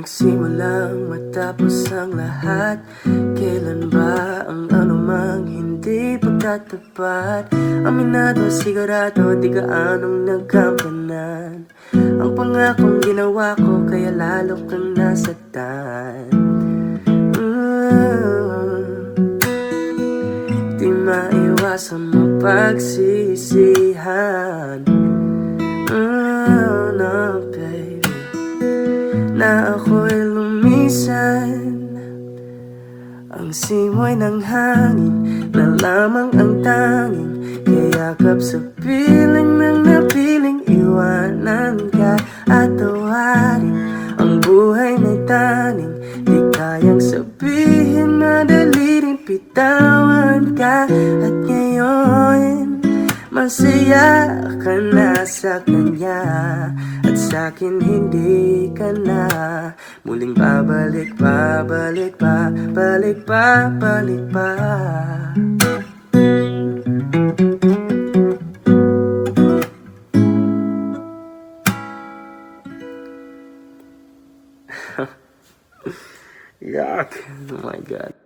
nagsimulang matapos ang lahat? Kailan ba ang anumang hindi pagtatapat? Aminado, sigurado, di ka anong nagkampanan Ang pangakong ginawa ko, kaya lalo kang nasaktan Mm. Di maiwasan mapagsisihan Oh Na ako'y lumisan. Ang simoy ng hangin Na lamang ang tanging Kayakap sa piling ng napiling. Iwanan ka at tawarin Ang buhay na'y taning Di kayang sabihin Madali rin pitawan ka At ngayon Masaya ka na sa kanya At sa'kin hindi ka na Muling babalik, babalik pa Balik pa, balik pa Yuck. Oh my god.